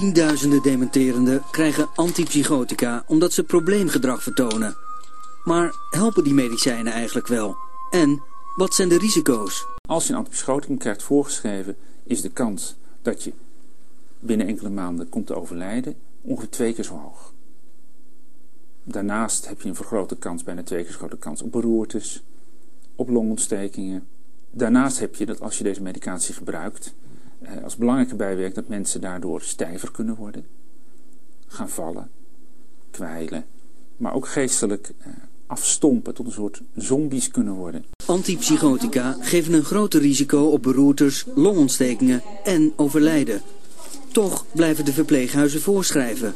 Tienduizenden dementerenden krijgen antipsychotica omdat ze probleemgedrag vertonen. Maar helpen die medicijnen eigenlijk wel? En wat zijn de risico's? Als je een antipsychoticum krijgt voorgeschreven, is de kans dat je binnen enkele maanden komt te overlijden ongeveer twee keer zo hoog. Daarnaast heb je een vergrote kans, bijna twee keer zo grote kans op beroertes, op longontstekingen. Daarnaast heb je dat als je deze medicatie gebruikt, als belangrijke bijwerking dat mensen daardoor stijver kunnen worden, gaan vallen, kwijlen, maar ook geestelijk eh, afstompen tot een soort zombies kunnen worden. Antipsychotica geven een groter risico op beroertes, longontstekingen en overlijden. Toch blijven de verpleeghuizen voorschrijven.